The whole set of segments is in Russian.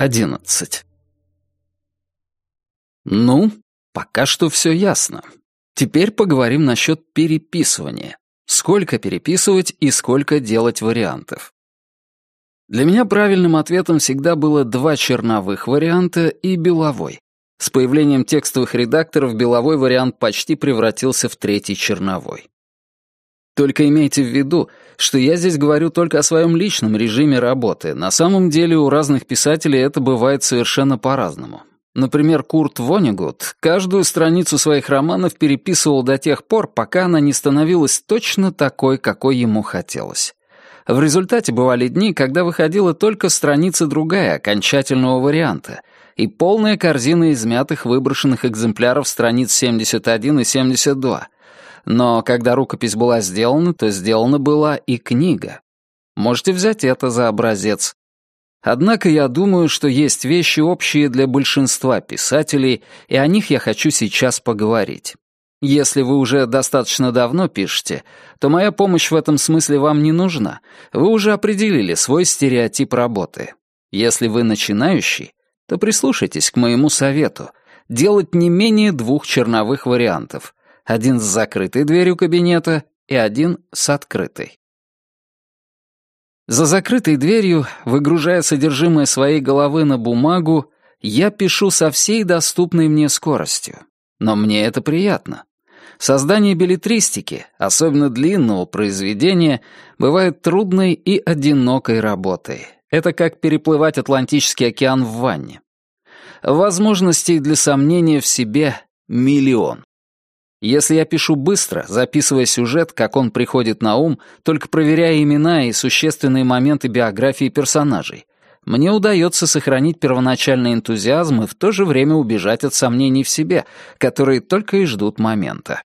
11. Ну, пока что все ясно. Теперь поговорим насчет переписывания. Сколько переписывать и сколько делать вариантов. Для меня правильным ответом всегда было два черновых варианта и беловой. С появлением текстовых редакторов беловой вариант почти превратился в третий черновой. Только имейте в виду, что я здесь говорю только о своем личном режиме работы. На самом деле у разных писателей это бывает совершенно по-разному. Например, Курт Вонегут каждую страницу своих романов переписывал до тех пор, пока она не становилась точно такой, какой ему хотелось. В результате бывали дни, когда выходила только страница другая, окончательного варианта, и полная корзина измятых выброшенных экземпляров страниц 71 и 72 — но когда рукопись была сделана, то сделана была и книга. Можете взять это за образец. Однако я думаю, что есть вещи общие для большинства писателей, и о них я хочу сейчас поговорить. Если вы уже достаточно давно пишете, то моя помощь в этом смысле вам не нужна. Вы уже определили свой стереотип работы. Если вы начинающий, то прислушайтесь к моему совету. Делать не менее двух черновых вариантов один с закрытой дверью кабинета и один с открытой. За закрытой дверью, выгружая содержимое своей головы на бумагу, я пишу со всей доступной мне скоростью. Но мне это приятно. Создание билетристики, особенно длинного произведения, бывает трудной и одинокой работой. Это как переплывать Атлантический океан в ванне. Возможностей для сомнения в себе миллион. Если я пишу быстро, записывая сюжет, как он приходит на ум, только проверяя имена и существенные моменты биографии персонажей, мне удается сохранить первоначальный энтузиазм и в то же время убежать от сомнений в себе, которые только и ждут момента.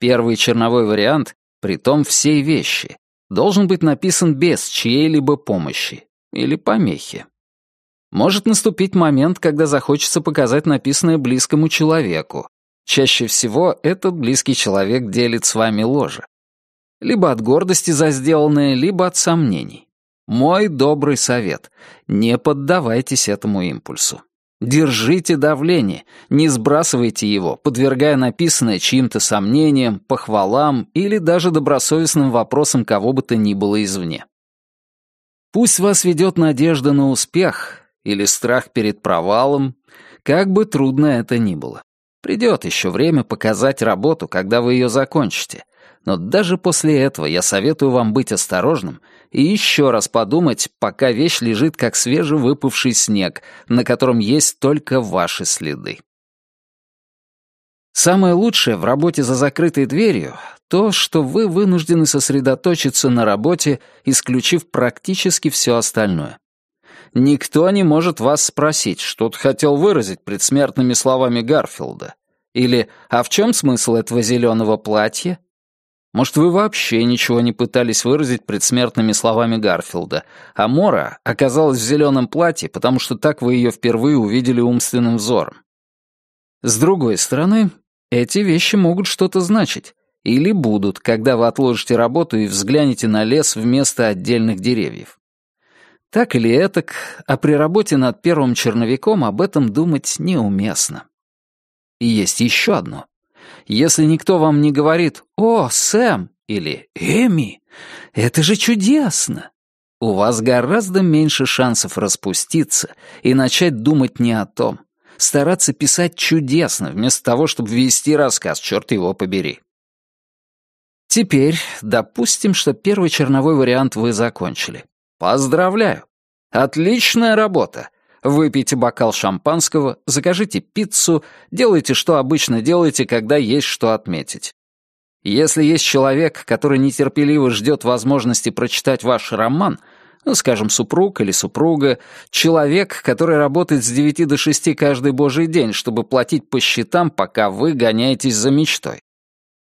Первый черновой вариант, притом всей вещи, должен быть написан без чьей-либо помощи или помехи. Может наступить момент, когда захочется показать написанное близкому человеку, Чаще всего этот близкий человек делит с вами ложе. Либо от гордости за сделанное, либо от сомнений. Мой добрый совет — не поддавайтесь этому импульсу. Держите давление, не сбрасывайте его, подвергая написанное чьим-то сомнениям, похвалам или даже добросовестным вопросам кого бы то ни было извне. Пусть вас ведет надежда на успех или страх перед провалом, как бы трудно это ни было. Придет еще время показать работу, когда вы ее закончите. Но даже после этого я советую вам быть осторожным и еще раз подумать, пока вещь лежит как свежевыпавший снег, на котором есть только ваши следы. Самое лучшее в работе за закрытой дверью — то, что вы вынуждены сосредоточиться на работе, исключив практически все остальное. Никто не может вас спросить, что ты хотел выразить предсмертными словами Гарфилда. Или «А в чем смысл этого зеленого платья?» Может, вы вообще ничего не пытались выразить предсмертными словами Гарфилда, а Мора оказалась в зеленом платье, потому что так вы ее впервые увидели умственным взором. С другой стороны, эти вещи могут что-то значить. Или будут, когда вы отложите работу и взглянете на лес вместо отдельных деревьев. Так или этак, а при работе над первым черновиком об этом думать неуместно. И есть еще одно. Если никто вам не говорит «О, Сэм» или «Эми», это же чудесно. У вас гораздо меньше шансов распуститься и начать думать не о том. Стараться писать чудесно, вместо того, чтобы вести рассказ, черт его побери. Теперь допустим, что первый черновой вариант вы закончили. Поздравляю! Отличная работа! Выпейте бокал шампанского, закажите пиццу, делайте, что обычно делаете, когда есть что отметить. Если есть человек, который нетерпеливо ждет возможности прочитать ваш роман, ну, скажем, супруг или супруга, человек, который работает с 9 до 6 каждый божий день, чтобы платить по счетам, пока вы гоняетесь за мечтой.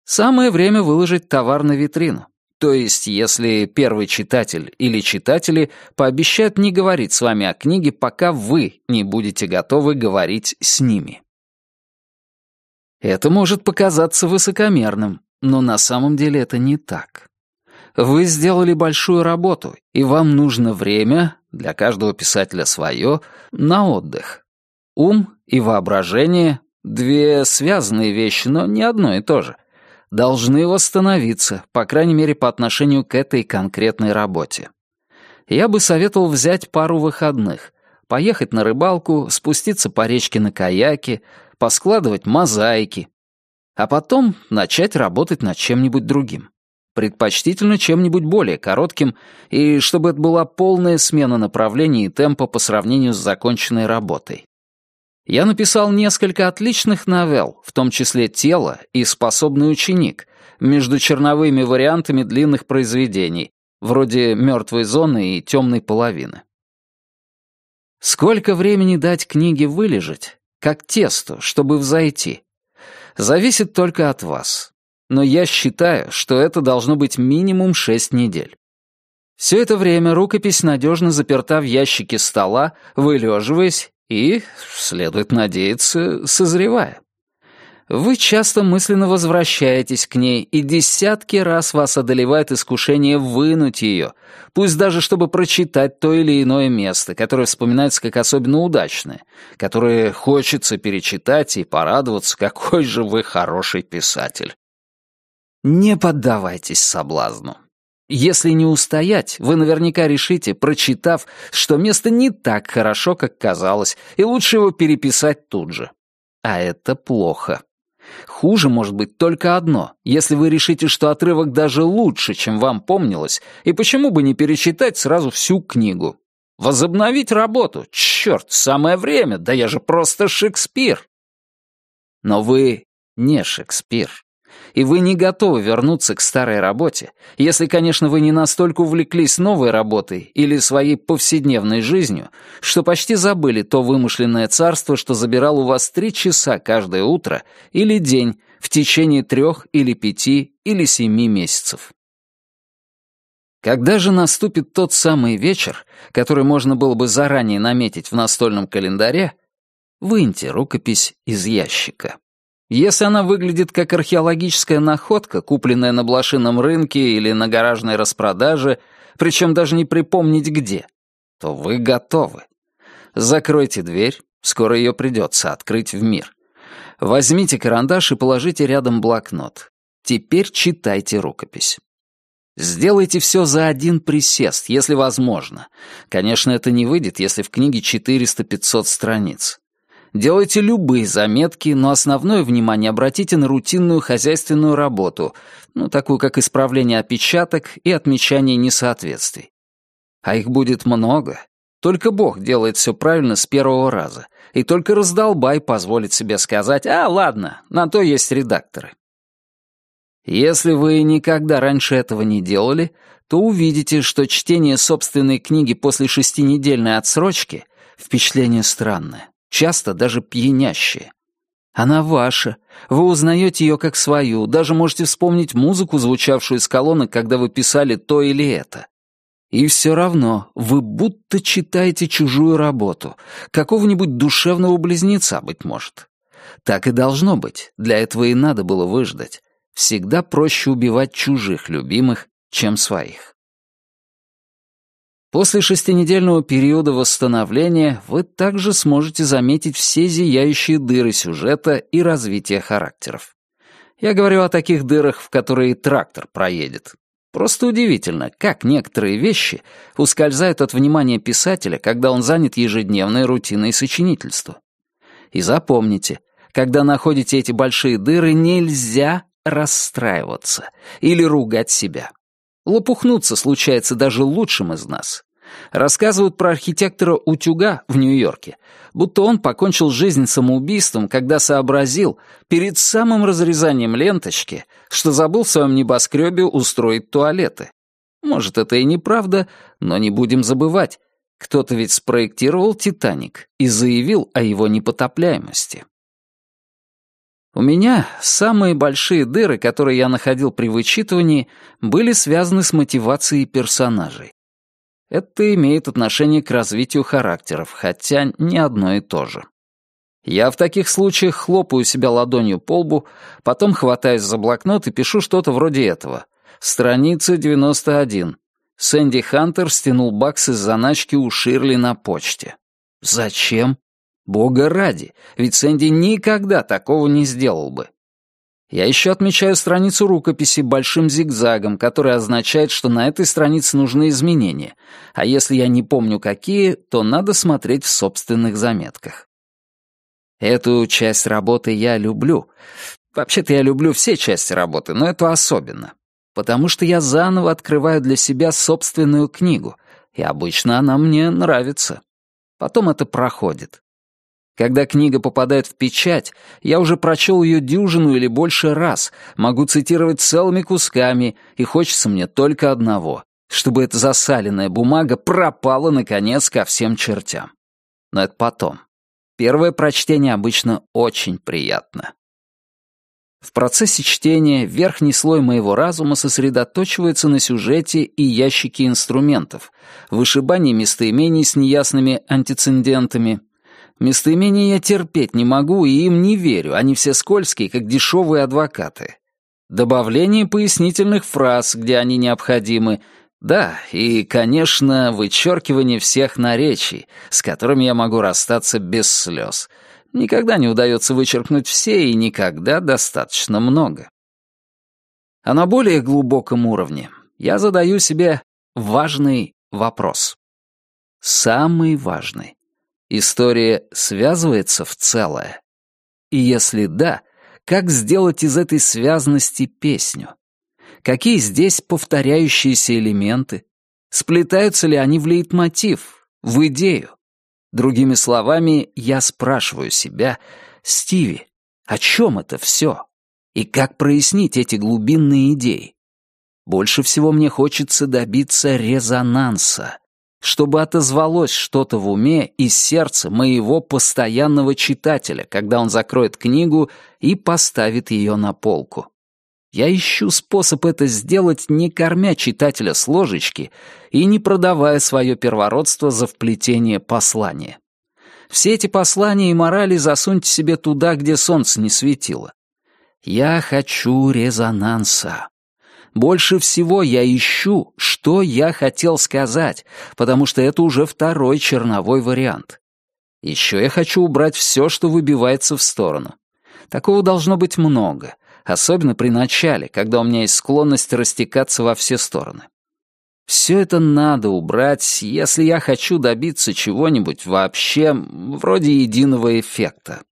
Самое время выложить товар на витрину. То есть, если первый читатель или читатели пообещают не говорить с вами о книге, пока вы не будете готовы говорить с ними. Это может показаться высокомерным, но на самом деле это не так. Вы сделали большую работу, и вам нужно время, для каждого писателя свое, на отдых. Ум и воображение — две связанные вещи, но не одно и то же — должны восстановиться, по крайней мере, по отношению к этой конкретной работе. Я бы советовал взять пару выходных, поехать на рыбалку, спуститься по речке на каяке, поскладывать мозаики, а потом начать работать над чем-нибудь другим. Предпочтительно чем-нибудь более коротким, и чтобы это была полная смена направления и темпа по сравнению с законченной работой. Я написал несколько отличных новелл, в том числе «Тело» и «Способный ученик», между черновыми вариантами длинных произведений, вроде «Мертвой зоны» и «Темной половины». Сколько времени дать книге вылежать, как тесту, чтобы взойти, зависит только от вас но я считаю, что это должно быть минимум шесть недель. Все это время рукопись надежно заперта в ящике стола, вылеживаясь и, следует надеяться, созревая. Вы часто мысленно возвращаетесь к ней, и десятки раз вас одолевает искушение вынуть ее, пусть даже чтобы прочитать то или иное место, которое вспоминается как особенно удачное, которое хочется перечитать и порадоваться, какой же вы хороший писатель. Не поддавайтесь соблазну. Если не устоять, вы наверняка решите, прочитав, что место не так хорошо, как казалось, и лучше его переписать тут же. А это плохо. Хуже может быть только одно, если вы решите, что отрывок даже лучше, чем вам помнилось, и почему бы не перечитать сразу всю книгу. Возобновить работу, черт, самое время, да я же просто Шекспир. Но вы не Шекспир и вы не готовы вернуться к старой работе, если, конечно, вы не настолько увлеклись новой работой или своей повседневной жизнью, что почти забыли то вымышленное царство, что забирало у вас три часа каждое утро или день в течение трех или пяти или семи месяцев. Когда же наступит тот самый вечер, который можно было бы заранее наметить в настольном календаре, выньте рукопись из ящика. Если она выглядит как археологическая находка, купленная на блошином рынке или на гаражной распродаже, причем даже не припомнить где, то вы готовы. Закройте дверь, скоро ее придется открыть в мир. Возьмите карандаш и положите рядом блокнот. Теперь читайте рукопись. Сделайте все за один присест, если возможно. Конечно, это не выйдет, если в книге 400-500 страниц. Делайте любые заметки, но основное внимание обратите на рутинную хозяйственную работу, ну, такую как исправление опечаток и отмечание несоответствий. А их будет много. Только Бог делает все правильно с первого раза. И только раздолбай позволит себе сказать «А, ладно, на то есть редакторы». Если вы никогда раньше этого не делали, то увидите, что чтение собственной книги после шестинедельной отсрочки — впечатление странное часто даже пьянящее. Она ваша, вы узнаете ее как свою, даже можете вспомнить музыку, звучавшую из колонок, когда вы писали то или это. И все равно вы будто читаете чужую работу, какого-нибудь душевного близнеца, быть может. Так и должно быть, для этого и надо было выждать. Всегда проще убивать чужих любимых, чем своих. После шестинедельного периода восстановления вы также сможете заметить все зияющие дыры сюжета и развития характеров. Я говорю о таких дырах, в которые трактор проедет. Просто удивительно, как некоторые вещи ускользают от внимания писателя, когда он занят ежедневной рутиной сочинительства. И запомните, когда находите эти большие дыры, нельзя расстраиваться или ругать себя. Лопухнуться случается даже лучшим из нас. Рассказывают про архитектора утюга в Нью-Йорке, будто он покончил жизнь самоубийством, когда сообразил перед самым разрезанием ленточки, что забыл в своем небоскребе устроить туалеты. Может, это и неправда, но не будем забывать. Кто-то ведь спроектировал «Титаник» и заявил о его непотопляемости. У меня самые большие дыры, которые я находил при вычитывании, были связаны с мотивацией персонажей. Это имеет отношение к развитию характеров, хотя не одно и то же. Я в таких случаях хлопаю себя ладонью по лбу, потом хватаюсь за блокнот и пишу что-то вроде этого. Страница 91. Сэнди Хантер стянул бакс из заначки у Ширли на почте. Зачем? Бога ради, ведь Сэнди никогда такого не сделал бы. Я еще отмечаю страницу рукописи большим зигзагом, который означает, что на этой странице нужны изменения, а если я не помню какие, то надо смотреть в собственных заметках. Эту часть работы я люблю. Вообще-то я люблю все части работы, но эту особенно. Потому что я заново открываю для себя собственную книгу, и обычно она мне нравится. Потом это проходит. Когда книга попадает в печать, я уже прочел ее дюжину или больше раз, могу цитировать целыми кусками, и хочется мне только одного — чтобы эта засаленная бумага пропала, наконец, ко всем чертям. Но это потом. Первое прочтение обычно очень приятно. В процессе чтения верхний слой моего разума сосредоточивается на сюжете и ящике инструментов, вышибании местоимений с неясными антицидентами. Местоимения я терпеть не могу и им не верю, они все скользкие, как дешевые адвокаты. Добавление пояснительных фраз, где они необходимы, да, и, конечно, вычеркивание всех наречий, с которыми я могу расстаться без слез — Никогда не удается вычеркнуть все и никогда достаточно много. А на более глубоком уровне я задаю себе важный вопрос. Самый важный. История связывается в целое? И если да, как сделать из этой связности песню? Какие здесь повторяющиеся элементы? Сплетаются ли они в лейтмотив, в идею? Другими словами, я спрашиваю себя, Стиви, о чем это все? И как прояснить эти глубинные идеи? Больше всего мне хочется добиться резонанса, чтобы отозвалось что-то в уме и сердце моего постоянного читателя, когда он закроет книгу и поставит ее на полку. Я ищу способ это сделать, не кормя читателя с ложечки и не продавая свое первородство за вплетение послания. Все эти послания и морали засуньте себе туда, где солнце не светило. Я хочу резонанса. Больше всего я ищу, что я хотел сказать, потому что это уже второй черновой вариант. Еще я хочу убрать все, что выбивается в сторону. Такого должно быть много — особенно при начале, когда у меня есть склонность растекаться во все стороны. Все это надо убрать, если я хочу добиться чего-нибудь вообще вроде единого эффекта.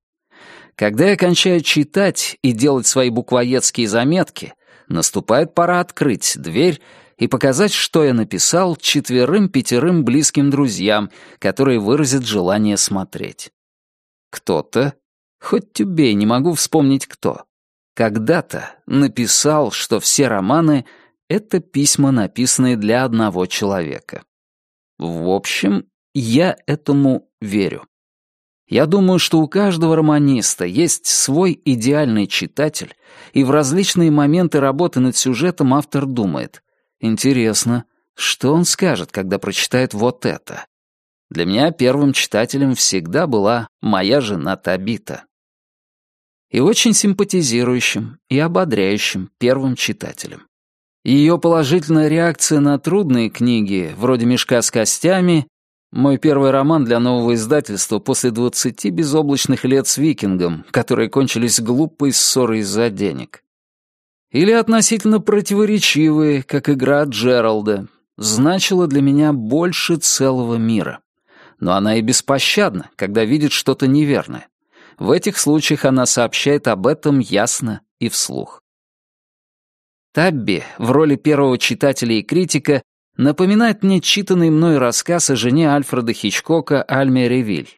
Когда я кончаю читать и делать свои буквоедские заметки, наступает пора открыть дверь и показать, что я написал четверым-пятерым близким друзьям, которые выразят желание смотреть. Кто-то, хоть убей, не могу вспомнить кто, когда-то написал, что все романы — это письма, написанные для одного человека. В общем, я этому верю. Я думаю, что у каждого романиста есть свой идеальный читатель, и в различные моменты работы над сюжетом автор думает, интересно, что он скажет, когда прочитает вот это? Для меня первым читателем всегда была моя жена Табита и очень симпатизирующим и ободряющим первым читателем. Ее положительная реакция на трудные книги, вроде «Мешка с костями», мой первый роман для нового издательства после двадцати безоблачных лет с викингом, которые кончились глупой ссорой из-за денег. Или относительно противоречивые, как игра Джералда, значила для меня больше целого мира. Но она и беспощадна, когда видит что-то неверное. В этих случаях она сообщает об этом ясно и вслух. Табби в роли первого читателя и критика напоминает мне читанный мной рассказ о жене Альфреда Хичкока Альме Ревиль.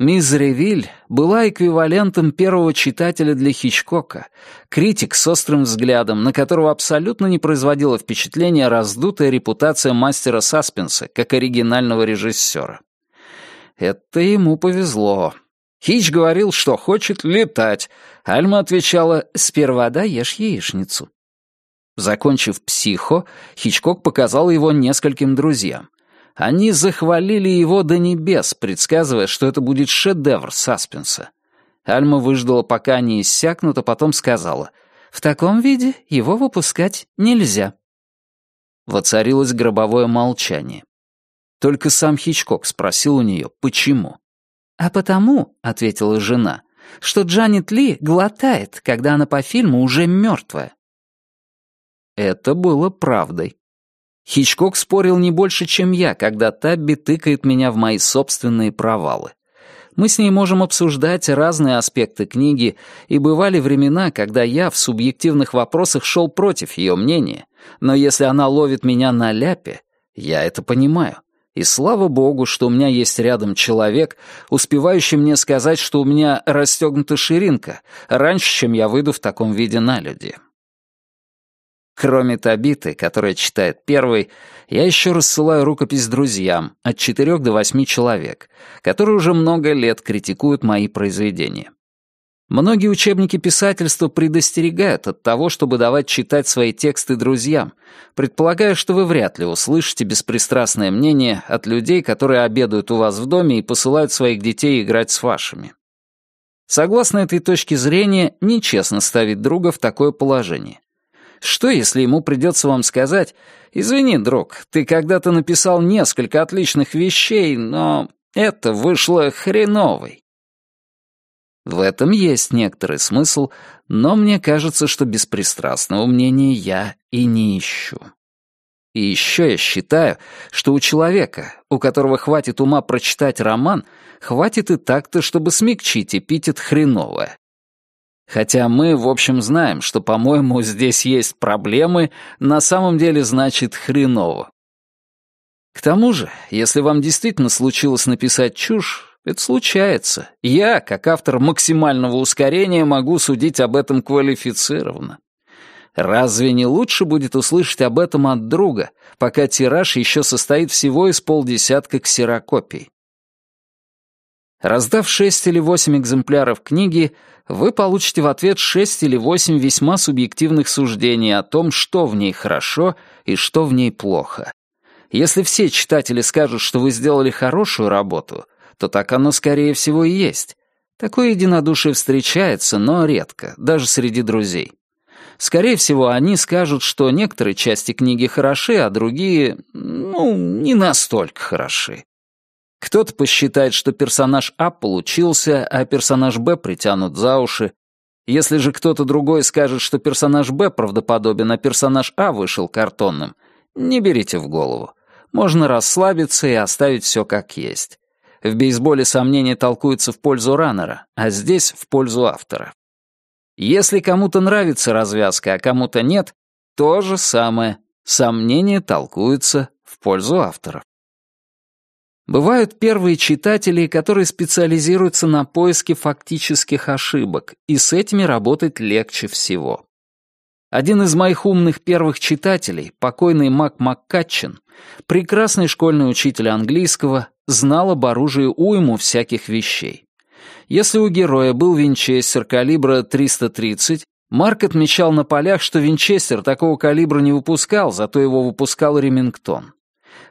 Мисс Ревиль была эквивалентом первого читателя для Хичкока, критик с острым взглядом, на которого абсолютно не производила впечатления раздутая репутация мастера саспенса как оригинального режиссера. Это ему повезло. Хич говорил, что хочет летать. Альма отвечала «Сперва даешь яичницу». Закончив «Психо», Хичкок показал его нескольким друзьям. Они захвалили его до небес, предсказывая, что это будет шедевр саспенса. Альма выждала, пока они иссякнут, а потом сказала В таком виде его выпускать нельзя». Воцарилось гробовое молчание. Только сам Хичкок спросил у нее, почему. «А потому», — ответила жена, — «что Джанет Ли глотает, когда она по фильму уже мертвая». Это было правдой. Хичкок спорил не больше, чем я, когда Табби тыкает меня в мои собственные провалы. Мы с ней можем обсуждать разные аспекты книги, и бывали времена, когда я в субъективных вопросах шел против ее мнения, но если она ловит меня на ляпе, я это понимаю. И слава богу, что у меня есть рядом человек, успевающий мне сказать, что у меня расстегнута ширинка, раньше, чем я выйду в таком виде на люди. Кроме Табиты, которая читает первой, я еще рассылаю рукопись друзьям, от четырех до восьми человек, которые уже много лет критикуют мои произведения. Многие учебники писательства предостерегают от того, чтобы давать читать свои тексты друзьям, предполагая, что вы вряд ли услышите беспристрастное мнение от людей, которые обедают у вас в доме и посылают своих детей играть с вашими. Согласно этой точке зрения, нечестно ставить друга в такое положение. Что, если ему придется вам сказать, «Извини, друг, ты когда-то написал несколько отличных вещей, но это вышло хреновой». В этом есть некоторый смысл, но мне кажется, что беспристрастного мнения я и не ищу. И еще я считаю, что у человека, у которого хватит ума прочитать роман, хватит и так-то, чтобы смягчить эпитет «хреновое». Хотя мы, в общем, знаем, что, по-моему, здесь есть проблемы, на самом деле значит «хреново». К тому же, если вам действительно случилось написать чушь, это случается. Я, как автор максимального ускорения, могу судить об этом квалифицированно. Разве не лучше будет услышать об этом от друга, пока тираж еще состоит всего из полдесятка ксерокопий? Раздав шесть или восемь экземпляров книги, вы получите в ответ шесть или восемь весьма субъективных суждений о том, что в ней хорошо и что в ней плохо. Если все читатели скажут, что вы сделали хорошую работу, то так оно, скорее всего, и есть. Такое единодушие встречается, но редко, даже среди друзей. Скорее всего, они скажут, что некоторые части книги хороши, а другие, ну, не настолько хороши. Кто-то посчитает, что персонаж А получился, а персонаж Б притянут за уши. Если же кто-то другой скажет, что персонаж Б правдоподобен, а персонаж А вышел картонным, не берите в голову. Можно расслабиться и оставить все как есть. В бейсболе сомнения толкуются в пользу раннера, а здесь в пользу автора. Если кому-то нравится развязка, а кому-то нет, то же самое. Сомнения толкуются в пользу автора. Бывают первые читатели, которые специализируются на поиске фактических ошибок, и с этими работать легче всего. Один из моих умных первых читателей, покойный Мак Маккатчин, прекрасный школьный учитель английского, знал об оружии уйму всяких вещей. Если у героя был винчестер калибра 330, Марк отмечал на полях, что винчестер такого калибра не выпускал, зато его выпускал Ремингтон.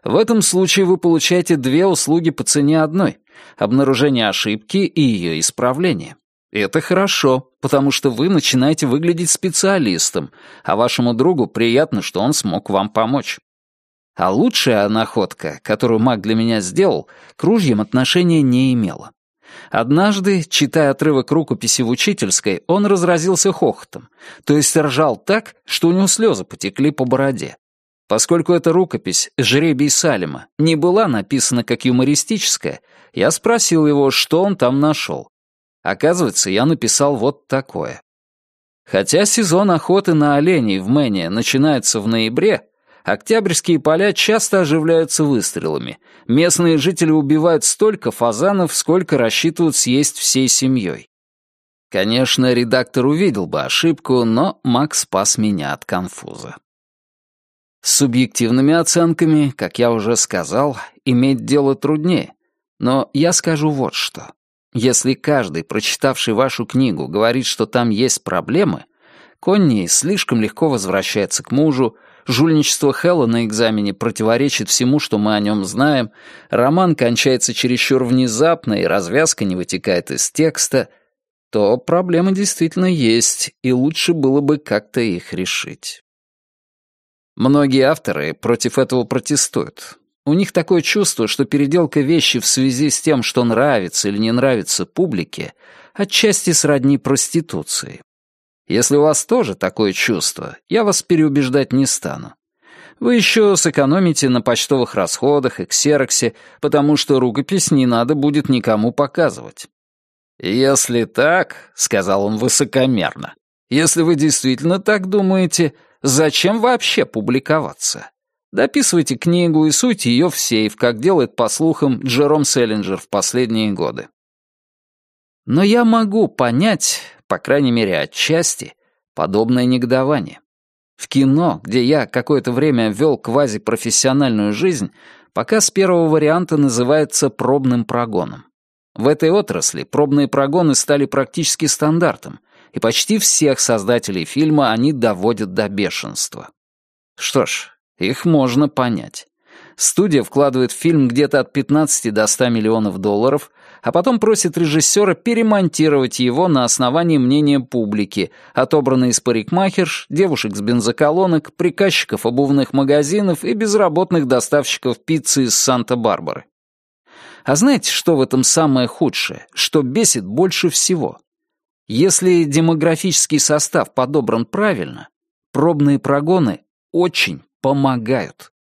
В этом случае вы получаете две услуги по цене одной — обнаружение ошибки и ее исправление. это хорошо, потому что вы начинаете выглядеть специалистом, а вашему другу приятно, что он смог вам помочь. А лучшая находка, которую маг для меня сделал, к ружьям отношения не имела. Однажды, читая отрывок рукописи в учительской, он разразился хохотом, то есть ржал так, что у него слезы потекли по бороде. Поскольку эта рукопись «Жребий Салема» не была написана как юмористическая, я спросил его, что он там нашел. Оказывается, я написал вот такое. Хотя сезон охоты на оленей в Мэне начинается в ноябре, Октябрьские поля часто оживляются выстрелами. Местные жители убивают столько фазанов, сколько рассчитывают съесть всей семьей. Конечно, редактор увидел бы ошибку, но Макс спас меня от конфуза. С субъективными оценками, как я уже сказал, иметь дело труднее. Но я скажу вот что. Если каждый, прочитавший вашу книгу, говорит, что там есть проблемы, Конни слишком легко возвращается к мужу, Жульничество Хэлла на экзамене противоречит всему, что мы о нем знаем, роман кончается чересчур внезапно, и развязка не вытекает из текста. то проблемы действительно есть, и лучше было бы как-то их решить. Многие авторы против этого протестуют. У них такое чувство, что переделка вещи в связи с тем, что нравится или не нравится публике, отчасти сродни проституции. Если у вас тоже такое чувство, я вас переубеждать не стану. Вы еще сэкономите на почтовых расходах и ксероксе, потому что рукопись не надо будет никому показывать. «Если так», — сказал он высокомерно, — «если вы действительно так думаете, зачем вообще публиковаться? Дописывайте книгу и суйте ее в сейф, как делает, по слухам, Джером Селлинджер в последние годы». Но я могу понять, по крайней мере отчасти, подобное негодование. В кино, где я какое-то время вел квазипрофессиональную жизнь, показ первого варианта называется пробным прогоном. В этой отрасли пробные прогоны стали практически стандартом, и почти всех создателей фильма они доводят до бешенства. Что ж, их можно понять. Студия вкладывает в фильм где-то от 15 до 100 миллионов долларов, а потом просит режиссера перемонтировать его на основании мнения публики, отобранной из парикмахерш, девушек с бензоколонок, приказчиков обувных магазинов и безработных доставщиков пиццы из Санта-Барбары. А знаете, что в этом самое худшее, что бесит больше всего? Если демографический состав подобран правильно, пробные прогоны очень помогают.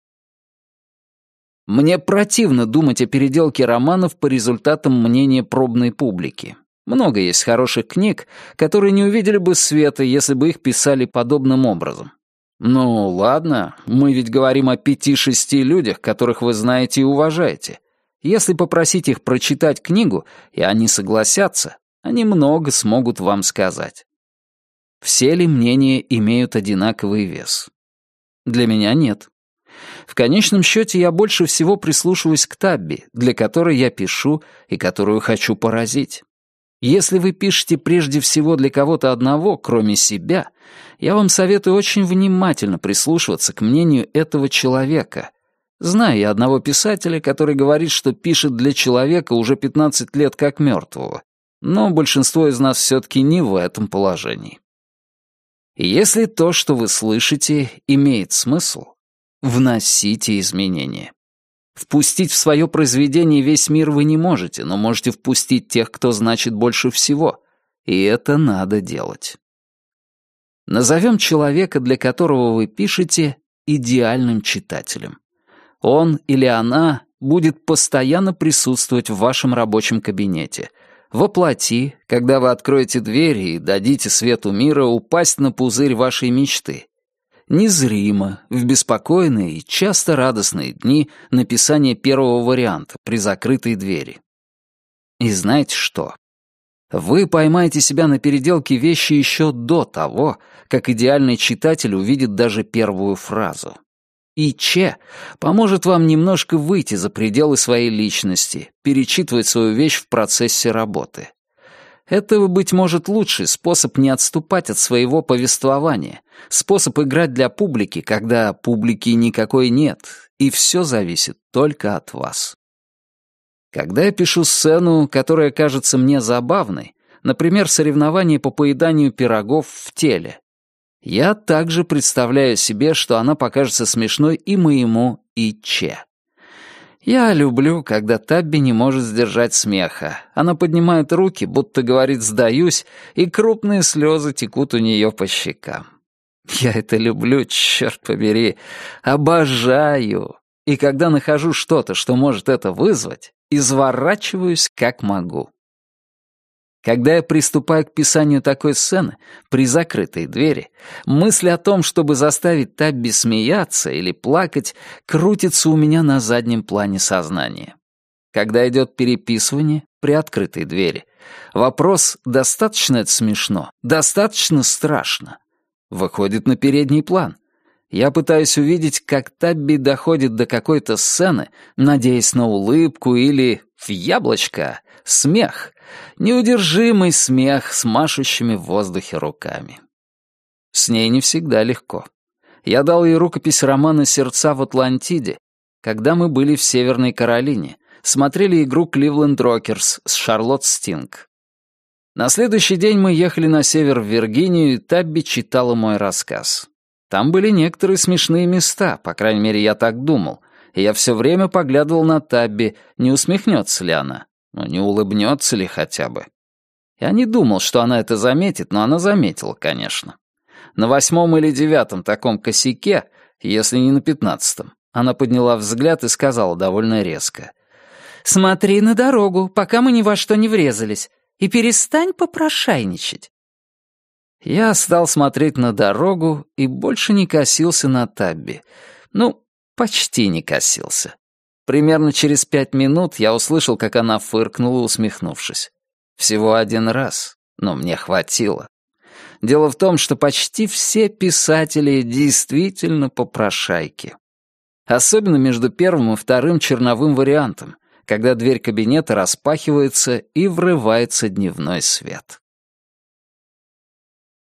Мне противно думать о переделке романов по результатам мнения пробной публики. Много есть хороших книг, которые не увидели бы света, если бы их писали подобным образом. Ну, ладно, мы ведь говорим о пяти-шести людях, которых вы знаете и уважаете. Если попросить их прочитать книгу, и они согласятся, они много смогут вам сказать. Все ли мнения имеют одинаковый вес? Для меня нет. В конечном счете я больше всего прислушиваюсь к Табби, для которой я пишу и которую хочу поразить. Если вы пишете прежде всего для кого-то одного, кроме себя, я вам советую очень внимательно прислушиваться к мнению этого человека. Знаю я одного писателя, который говорит, что пишет для человека уже 15 лет как мертвого, но большинство из нас все-таки не в этом положении. Если то, что вы слышите, имеет смысл, вносите изменения. Впустить в свое произведение весь мир вы не можете, но можете впустить тех, кто значит больше всего, и это надо делать. Назовем человека, для которого вы пишете, идеальным читателем. Он или она будет постоянно присутствовать в вашем рабочем кабинете, воплоти, когда вы откроете двери и дадите свету мира упасть на пузырь вашей мечты, незримо, в беспокойные и часто радостные дни написания первого варианта при закрытой двери. И знаете что? Вы поймаете себя на переделке вещи еще до того, как идеальный читатель увидит даже первую фразу. И Че поможет вам немножко выйти за пределы своей личности, перечитывать свою вещь в процессе работы. Это, быть может, лучший способ не отступать от своего повествования, способ играть для публики, когда публики никакой нет, и все зависит только от вас. Когда я пишу сцену, которая кажется мне забавной, например, соревнование по поеданию пирогов в теле, я также представляю себе, что она покажется смешной и моему, и Че. Я люблю, когда Табби не может сдержать смеха. Она поднимает руки, будто говорит «сдаюсь», и крупные слезы текут у нее по щекам. Я это люблю, черт побери. Обожаю. И когда нахожу что-то, что может это вызвать, изворачиваюсь как могу. Когда я приступаю к писанию такой сцены, при закрытой двери, мысль о том, чтобы заставить Табби смеяться или плакать, крутится у меня на заднем плане сознания. Когда идет переписывание при открытой двери, вопрос «достаточно это смешно?», «достаточно страшно?» выходит на передний план. Я пытаюсь увидеть, как Табби доходит до какой-то сцены, надеясь на улыбку или, в яблочко, смех, Неудержимый смех с машущими в воздухе руками. С ней не всегда легко. Я дал ей рукопись романа «Сердца в Атлантиде», когда мы были в Северной Каролине, смотрели игру «Кливленд Рокерс» с Шарлотт Стинг. На следующий день мы ехали на север в Виргинию, и Табби читала мой рассказ. Там были некоторые смешные места, по крайней мере, я так думал, и я все время поглядывал на Табби, не усмехнется ли она, ну, не улыбнется ли хотя бы. Я не думал, что она это заметит, но она заметила, конечно. На восьмом или девятом таком косяке, если не на пятнадцатом, она подняла взгляд и сказала довольно резко. «Смотри на дорогу, пока мы ни во что не врезались, и перестань попрошайничать». Я стал смотреть на дорогу и больше не косился на Табби. Ну, почти не косился. Примерно через пять минут я услышал, как она фыркнула, усмехнувшись. Всего один раз, но мне хватило. Дело в том, что почти все писатели действительно попрошайки. Особенно между первым и вторым черновым вариантом, когда дверь кабинета распахивается и врывается дневной свет.